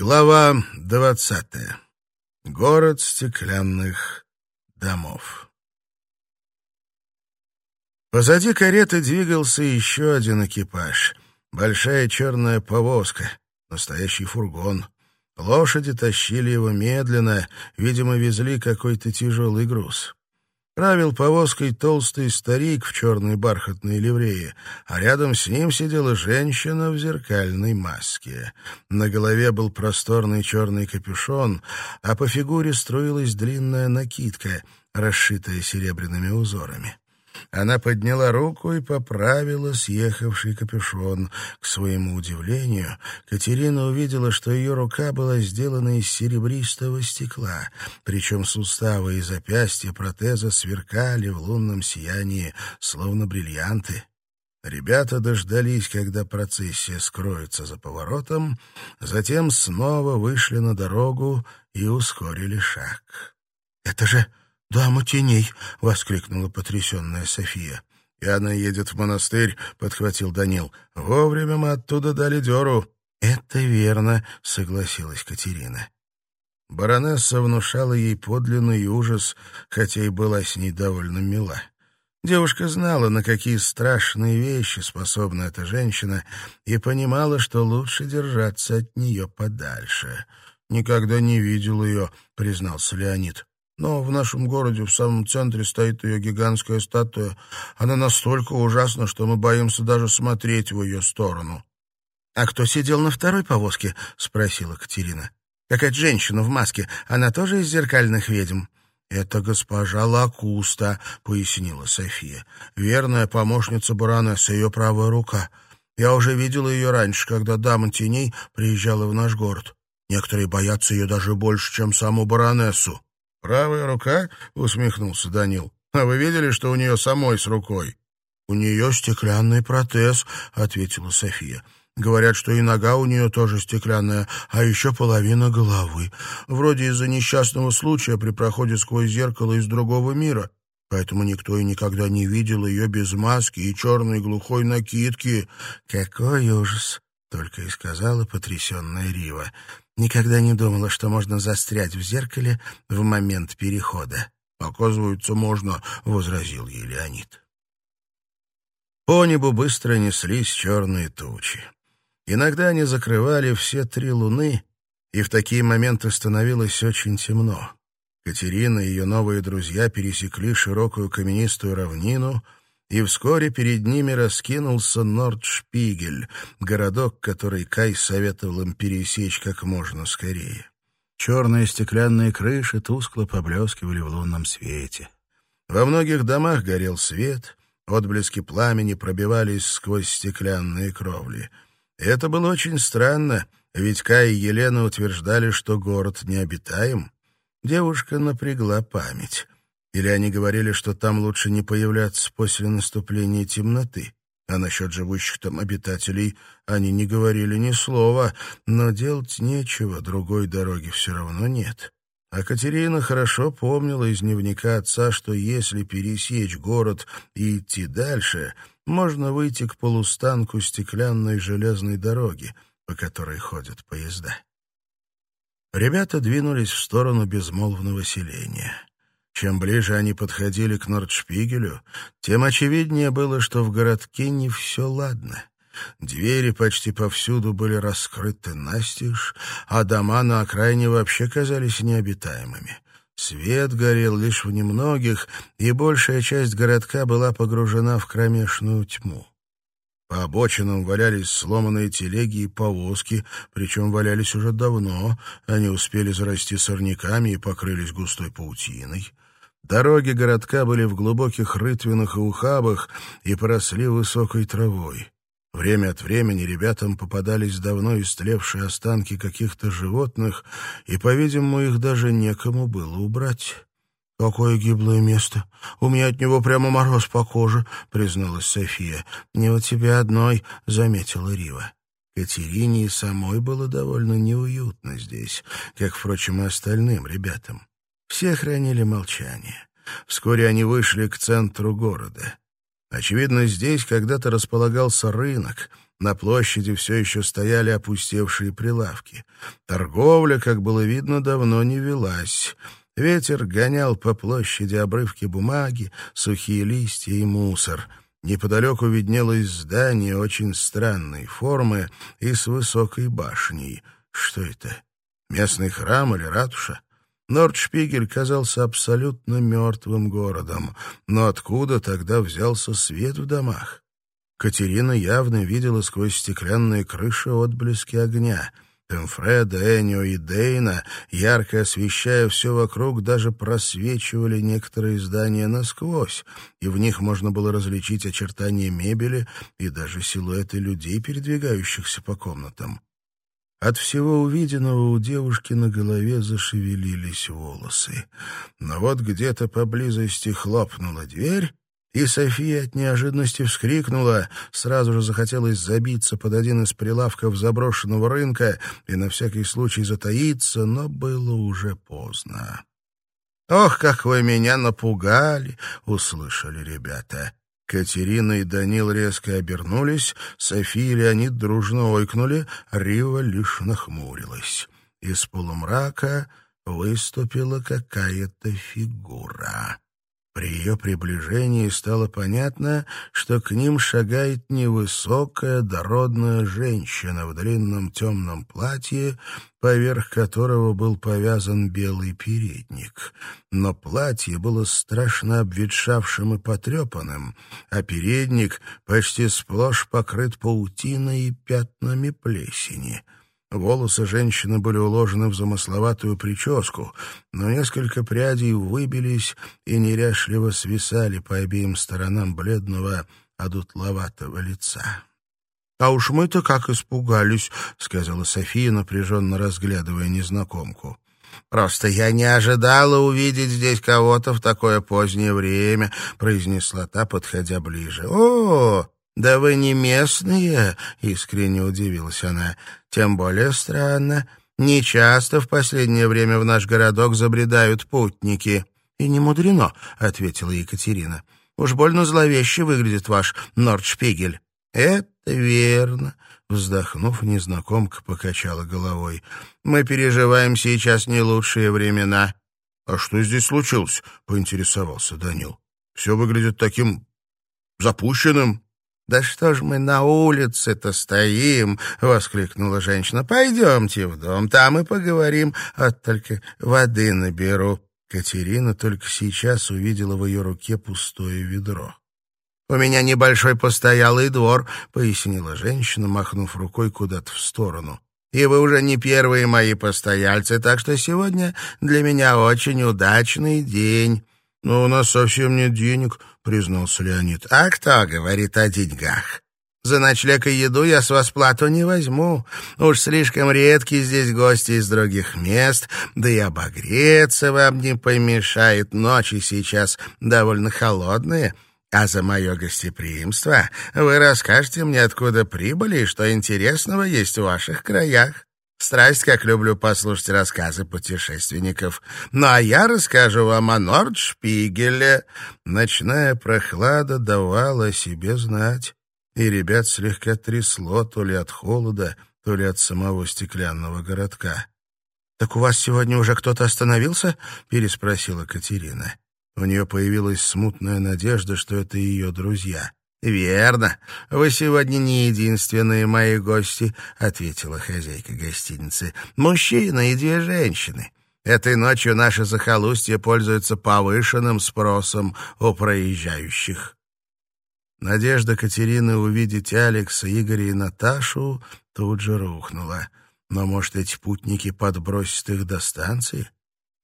Глава двадцатая. Город стеклянных домов. Позади кареты двигался еще один экипаж. Большая черная повозка, настоящий фургон. Лошади тащили его медленно, видимо, везли какой-то тяжелый груз. Правил повозкой толстый старик в черной бархатной ливрее, а рядом с ним сидела женщина в зеркальной маске. На голове был просторный черный капюшон, а по фигуре струилась длинная накидка, расшитая серебряными узорами. Она подняла руку и поправила съехавший капюшон. К своему удивлению, Катерина увидела, что ее рука была сделана из серебристого стекла, причем суставы и запястья протеза сверкали в лунном сиянии, словно бриллианты. Ребята дождались, когда процессия скроется за поворотом, затем снова вышли на дорогу и ускорили шаг. «Это же «Дама теней!» — воскликнула потрясенная София. «И она едет в монастырь», — подхватил Данил. «Вовремя мы оттуда дали дёру». «Это верно», — согласилась Катерина. Баронесса внушала ей подлинный ужас, хотя и была с ней довольно мила. Девушка знала, на какие страшные вещи способна эта женщина, и понимала, что лучше держаться от нее подальше. «Никогда не видел ее», — признался Леонид. Но в нашем городе в самом центре стоит ее гигантская статуя. Она настолько ужасна, что мы боимся даже смотреть в ее сторону. — А кто сидел на второй повозке? — спросила Катерина. — Какая-то женщина в маске. Она тоже из зеркальных ведьм? — «Это госпожа Лакуста», — пояснила София. «Верная помощница баронессы, ее правая рука. Я уже видела ее раньше, когда дама теней приезжала в наш город. Некоторые боятся ее даже больше, чем саму баронессу». «Правая рука?» — усмехнулся Данил. «А вы видели, что у нее самой с рукой?» «У нее стеклянный протез», — ответила София. «Говорят, что и нога у нее тоже стеклянная, а еще половина головы. Вроде из-за несчастного случая при проходе сквозь зеркало из другого мира. Поэтому никто и никогда не видел ее без маски и черной глухой накидки». «Какой ужас!» — только и сказала потрясенная Рива. Никогда не думала, что можно застрять в зеркале в момент перехода. «Оказывается, можно», — возразил ей Леонид. По небу быстро неслись черные тучи. Иногда они закрывали все три луны, и в такие моменты становилось очень темно. Катерина и ее новые друзья пересекли широкую каменистую равнину — и вскоре перед ними раскинулся Нордшпигель, городок, который Кай советовал им пересечь как можно скорее. Черные стеклянные крыши тускло поблескивали в лунном свете. Во многих домах горел свет, отблески пламени пробивались сквозь стеклянные кровли. Это было очень странно, ведь Кай и Елена утверждали, что город необитаем. Девушка напрягла память. Или они говорили, что там лучше не появляться после наступления темноты. А насчет живущих там обитателей они не говорили ни слова, но делать нечего, другой дороги все равно нет. А Катерина хорошо помнила из дневника отца, что если пересечь город и идти дальше, можно выйти к полустанку стеклянной железной дороги, по которой ходят поезда. Ребята двинулись в сторону безмолвного селения. Чем ближе они подходили к Нордшпигелю, тем очевиднее было, что в городке не все ладно. Двери почти повсюду были раскрыты настежь, а дома на окраине вообще казались необитаемыми. Свет горел лишь в немногих, и большая часть городка была погружена в кромешную тьму. По обочинам валялись сломанные телеги и повозки, причем валялись уже давно, они успели зарасти сорняками и покрылись густой паутиной. Дороги городка были в глубоких рытвинах и ухабах и поросли высокой травой. Время от времени ребятам попадались давно истлевшие останки каких-то животных, и, по-видимому, их даже некому было убрать. «Какое гиблое место! У меня от него прямо мороз по коже», — призналась София. «Не у тебя одной», — заметила Рива. Катерине и самой было довольно неуютно здесь, как, впрочем, и остальным ребятам. Все хранили молчание. Вскоре они вышли к центру города. Очевидно, здесь когда-то располагался рынок, На площади все еще стояли опустевшие прилавки. Торговля, как было видно, давно не велась. Ветер гонял по площади обрывки бумаги, сухие листья и мусор. Неподалеку виднелось здание очень странной формы и с высокой башней. Что это? Местный храм или ратуша? Нордшпигель казался абсолютно мертвым городом. Но откуда тогда взялся свет в домах? Катерина явно видела сквозь стеклянные крыши отблески огня. Эмфреда, Энио и Дейна, ярко освещая все вокруг, даже просвечивали некоторые здания насквозь, и в них можно было различить очертания мебели и даже силуэты людей, передвигающихся по комнатам. От всего увиденного у девушки на голове зашевелились волосы. Но вот где-то поблизости хлопнула дверь, и София от неожиданности вскрикнула, сразу же захотелось забиться под один из прилавков заброшенного рынка и на всякий случай затаиться, но было уже поздно. «Ох, как вы меня напугали!» — услышали ребята. Катерина и Данил резко обернулись, София и Леонид дружно ойкнули, Рива лишь нахмурилась. Из полумрака выступила какая-то фигура. При ее приближении стало понятно, что к ним шагает невысокая, дородная женщина в длинном темном платье, поверх которого был повязан белый передник. Но платье было страшно обветшавшим и потрепанным, а передник почти сплошь покрыт паутиной и пятнами плесени — Волосы женщины были уложены в замысловатую прическу, но несколько прядей выбились и неряшливо свисали по обеим сторонам бледного, одутловатого лица. — А уж мы-то как испугались, — сказала София, напряженно разглядывая незнакомку. — Просто я не ожидала увидеть здесь кого-то в такое позднее время, — произнесла та, подходя ближе. — О, «Да вы не местные?» — искренне удивилась она. «Тем более странно. Не часто в последнее время в наш городок забредают путники». «И не мудрено», — ответила Екатерина. «Уж больно зловеще выглядит ваш Нордшпигель». «Это верно», — вздохнув, незнакомка покачала головой. «Мы переживаем сейчас не лучшие времена». «А что здесь случилось?» — поинтересовался Данил. «Все выглядит таким запущенным». «Да что ж мы на улице-то стоим?» — воскликнула женщина. «Пойдемте в дом, там и поговорим, вот только воды наберу». Катерина только сейчас увидела в ее руке пустое ведро. «У меня небольшой постоялый двор», — пояснила женщина, махнув рукой куда-то в сторону. «И вы уже не первые мои постояльцы, так что сегодня для меня очень удачный день». «Но у нас совсем нет денег», — признался Леонид. «А кто говорит о деньгах? За ночлег и еду я с вас плату не возьму. Уж слишком редкие здесь гости из других мест, да и обогреться вам не помешает. Ночи сейчас довольно холодные». А за мое гостеприимство вы расскажете мне, откуда прибыли и что интересного есть в ваших краях. Страсть, как люблю послушать рассказы путешественников. Ну, а я расскажу вам о Нордшпигеле. Ночная прохлада давала о себе знать, и ребят слегка трясло то ли от холода, то ли от самого стеклянного городка. — Так у вас сегодня уже кто-то остановился? — переспросила Катерина. У нее появилась смутная надежда, что это ее друзья. «Верно. Вы сегодня не единственные мои гости», — ответила хозяйка гостиницы. «Мужчина и две женщины. Этой ночью наше захолустье пользуется повышенным спросом у проезжающих». Надежда Катерины увидеть Алекса, Игоря и Наташу тут же рухнула. Но, может, эти путники подбросят их до станции?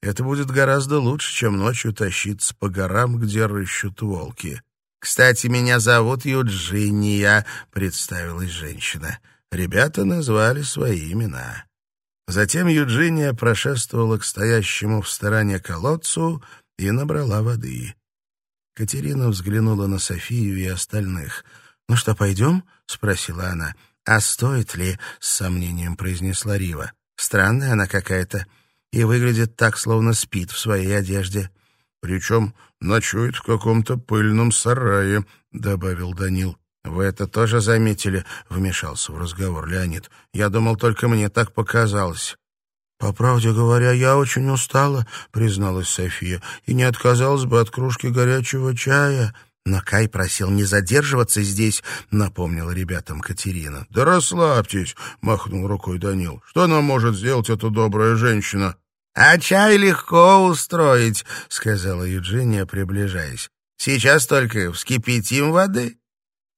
Это будет гораздо лучше, чем ночью тащиться по горам, где рыщут волки. «Кстати, меня зовут Юджиния», — представилась женщина. Ребята назвали свои имена. Затем Юджиния прошествовала к стоящему в стороне колодцу и набрала воды. Катерина взглянула на Софию и остальных. «Ну что, пойдем?» — спросила она. «А стоит ли?» — с сомнением произнесла Рива. «Странная она какая-то и выглядит так, словно спит в своей одежде». «Причем ночует в каком-то пыльном сарае», — добавил Данил. «Вы это тоже заметили?» — вмешался в разговор Леонид. «Я думал, только мне так показалось». «По правде говоря, я очень устала», — призналась София, «и не отказалась бы от кружки горячего чая». «Но Кай просил не задерживаться здесь», — напомнила ребятам Катерина. «Да расслабьтесь», — махнул рукой Данил. «Что нам может сделать эта добрая женщина?» «А чай легко устроить», — сказала Юджиния, приближаясь. «Сейчас только вскипятим воды».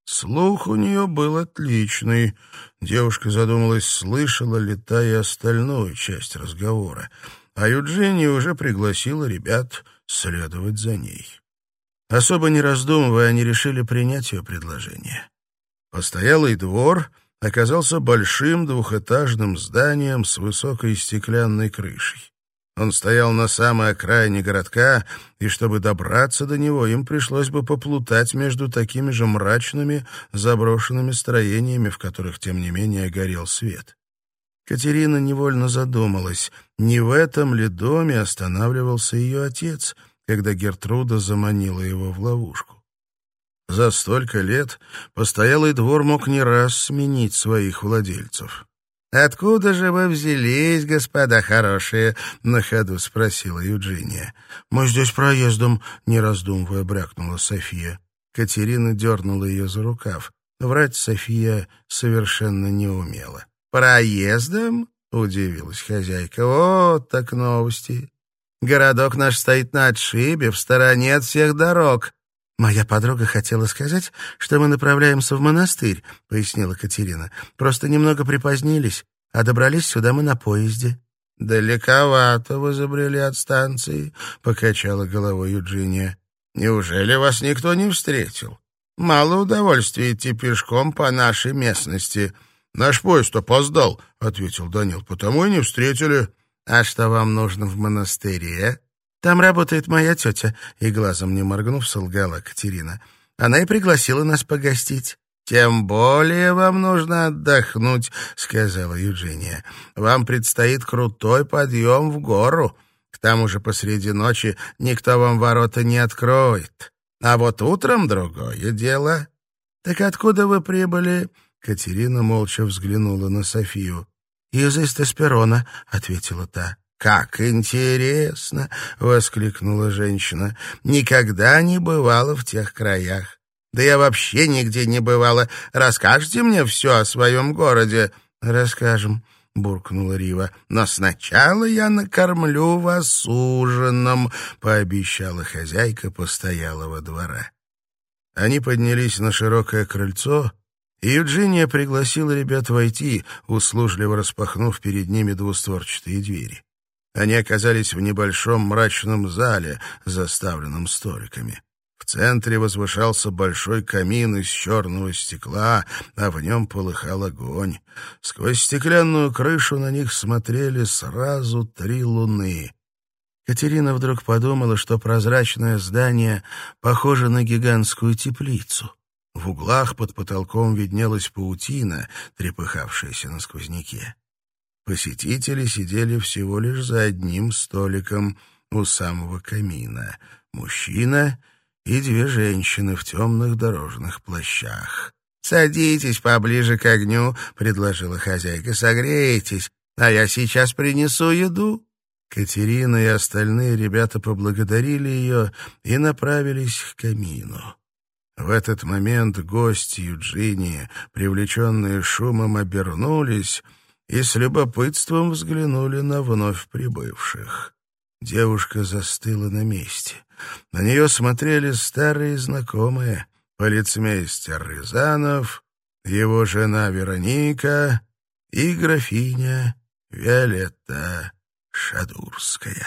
Слух у нее был отличный. Девушка задумалась, слышала ли та и остальную часть разговора. А Юджиния уже пригласила ребят следовать за ней. Особо не раздумывая, они решили принять ее предложение. Постоялый двор оказался большим двухэтажным зданием с высокой стеклянной крышей. Он стоял на самой окраине городка, и чтобы добраться до него, им пришлось бы поплутать между такими же мрачными, заброшенными строениями, в которых, тем не менее, горел свет. Катерина невольно задумалась, не в этом ли доме останавливался ее отец, когда Гертруда заманила его в ловушку. За столько лет постоялый двор мог не раз сменить своих владельцев. «Откуда же вы взялись, господа хорошие?» — на ходу спросила Юджиния. «Мы здесь проездом», — не раздумывая брякнула София. Катерина дернула ее за рукав. Врать София совершенно не умела. «Проездом?» — удивилась хозяйка. «Вот так новости. Городок наш стоит на отшибе, в стороне от всех дорог. «Моя подруга хотела сказать, что мы направляемся в монастырь», — пояснила Катерина. «Просто немного припозднились, а добрались сюда мы на поезде». «Далековато вы забрели от станции», — покачала головой Юджиния. «Неужели вас никто не встретил? Мало удовольствия идти пешком по нашей местности». «Наш поезд опоздал», — ответил Данил, — «потому и не встретили». «А что вам нужно в монастыре?» Там работает моя тетя, и глазом не моргнув, солгала Катерина. Она и пригласила нас погостить. «Тем более вам нужно отдохнуть», — сказала Юджиния. «Вам предстоит крутой подъем в гору. К тому же посреди ночи никто вам ворота не откроет. А вот утром другое дело». «Так откуда вы прибыли?» Катерина молча взглянула на Софию. «Из Эстесперона», — ответила та. «Как интересно!» — воскликнула женщина. «Никогда не бывала в тех краях. Да я вообще нигде не бывала. Расскажете мне все о своем городе?» «Расскажем», — буркнула Рива. «Но сначала я накормлю вас ужином», — пообещала хозяйка постоялого двора. Они поднялись на широкое крыльцо, и Юджиния пригласила ребят войти, услужливо распахнув перед ними двустворчатые двери. Они оказались в небольшом мрачном зале, заставленном столиками. В центре возвышался большой камин из черного стекла, а в нем полыхал огонь. Сквозь стеклянную крышу на них смотрели сразу три луны. Катерина вдруг подумала, что прозрачное здание похоже на гигантскую теплицу. В углах под потолком виднелась паутина, трепыхавшаяся на сквозняке. Посетители сидели всего лишь за одним столиком у самого камина. Мужчина и две женщины в темных дорожных плащах. «Садитесь поближе к огню», — предложила хозяйка. «Согрейтесь, а я сейчас принесу еду». Катерина и остальные ребята поблагодарили ее и направились к камину. В этот момент гости Юджини, привлеченные шумом, обернулись — и с любопытством взглянули на вновь прибывших. Девушка застыла на месте. На нее смотрели старые знакомые, полицмейстер Рязанов, его жена Вероника и графиня Виолетта Шадурская.